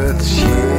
It's you.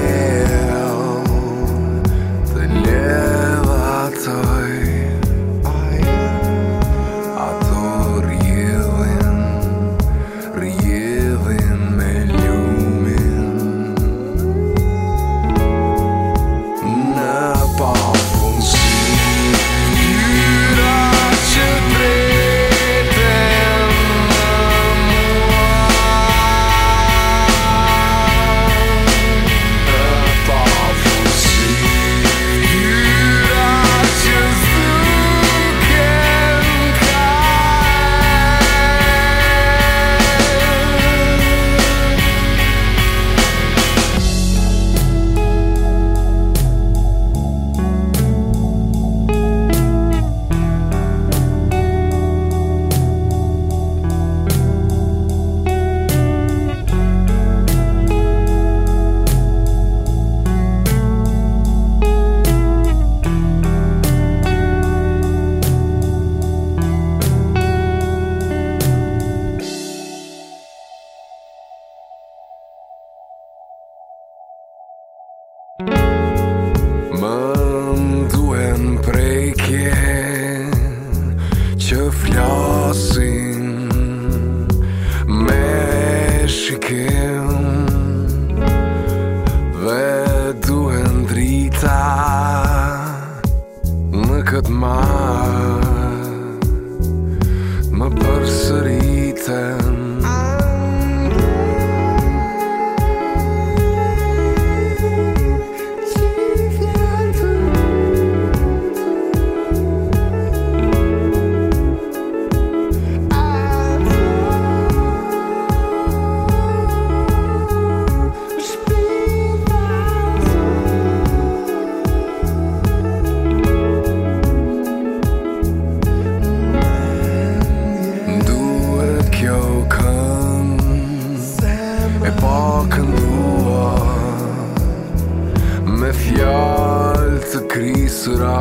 good. kënduar me fjalë të krisura.